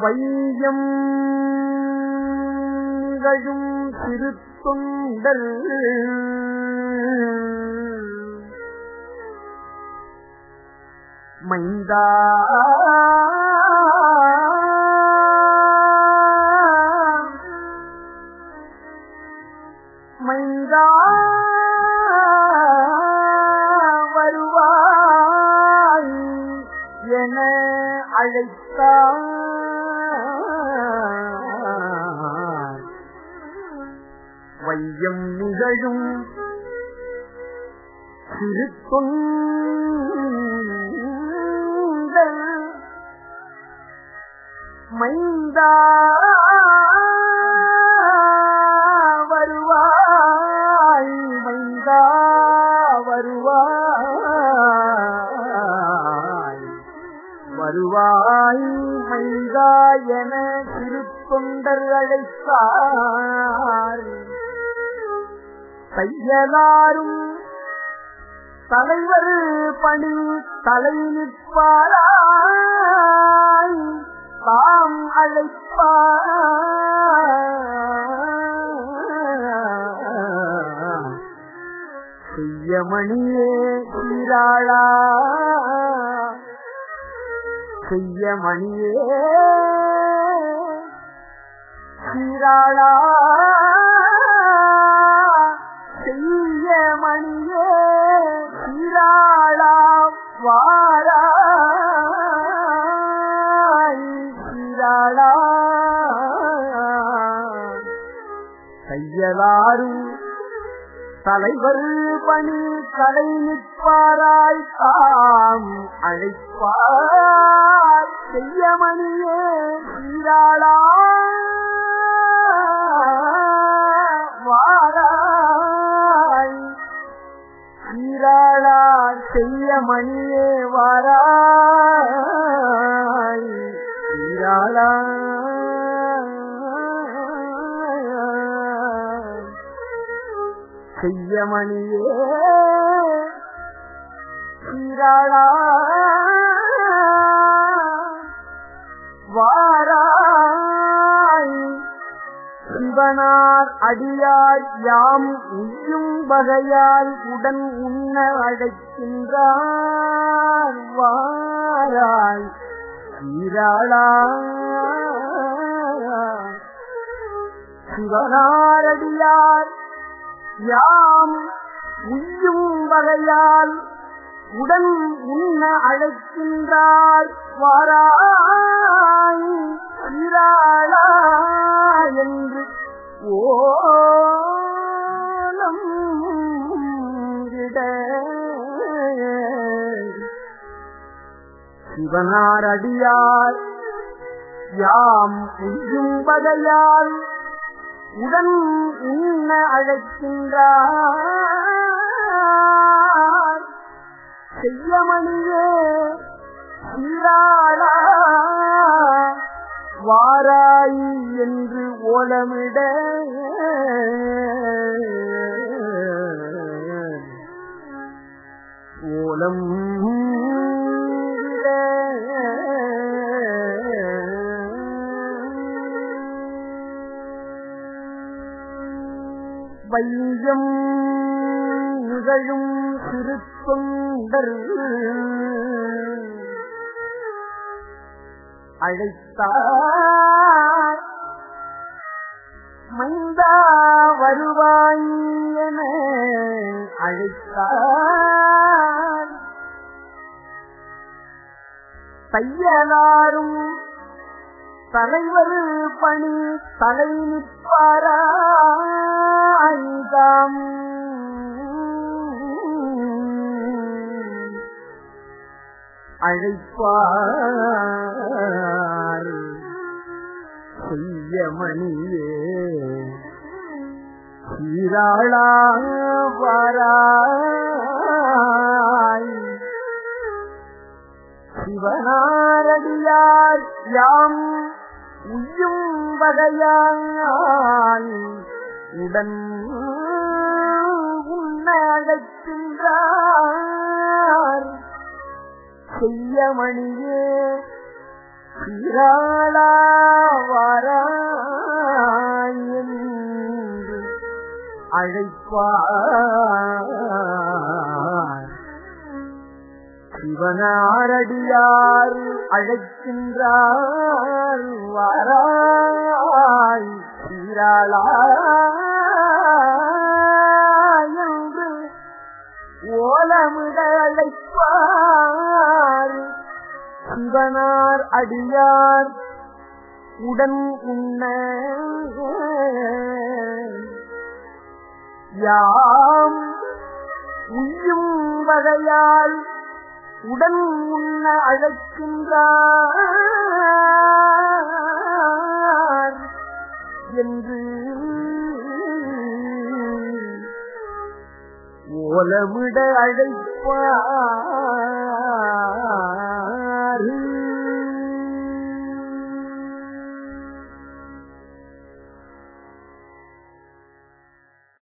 வையம் நிகழும் திருத்தொண்டல் மைந்தா. மைந்தா. வருவாய் என அழை வையம் நிகழும் திருத்தொண்டல் மைந்தா வருவாய் மைந்தா வருவாய் வருவாய் மைந்தா என திருத்தொண்டர் அழைத்தார். தையலாரும் தலைவர் பணி தலை நிற்பாராய் தாம் அழைப்பார். செய்யமணியே சீராளா செய்யமணியே சீராளா. வாராய் சீராளா தலைவர் பணி தலை நிற்பாராய் தாம் அழைப்பார். செய்யமணியே சீராளா வாராய் சீராளா செய்யமணி வாராய் சீராளா செய்யமணியே சீராளா சிவனார் அடியார் யாம் உயும் வகையால் உடன் உண்ண அழைக்கின்றார். வாராய் ஈராளா சிவனாரடியார் யாம் உயும் வகையால் உடன் உண்ண அழைக்கின்றார். வாராய் ஈராளா ஓலம் விட சிவனாரடியார் யாம் உய்யும் வகையால் உடன் உண்ண அழைக்கின்றார். செய்யமணியே சீராளா வாராயி என்று ஓலமிட. ஓலம் வையம் நிகழும் திருத்தொண்டர் அழைத்தார். மைந்தா வருவாய் என அழைத்தார். தையலாரும் தலைவர் பணி தலை நிற்பாரா. ஐந்தாம் அழைப்பார். செய்ய மணியே சீராளா வாராய் சிவனாரடியார் யாம் உயும் வகையான் உடன் உன்னை அழைக்கின்றார். செய்யமணியே சீராளா வாராய் அழைப்பார். சிவனாரடியார் அழைக்கின்றார் வராய் சீராளா சிவனார் அடியார். உடன் உண்ண யாம் உய்யும் வகையால் உடன் உண்ண அழைக்கின்றார் என்று ஓலமிட அழைப்பார். Hare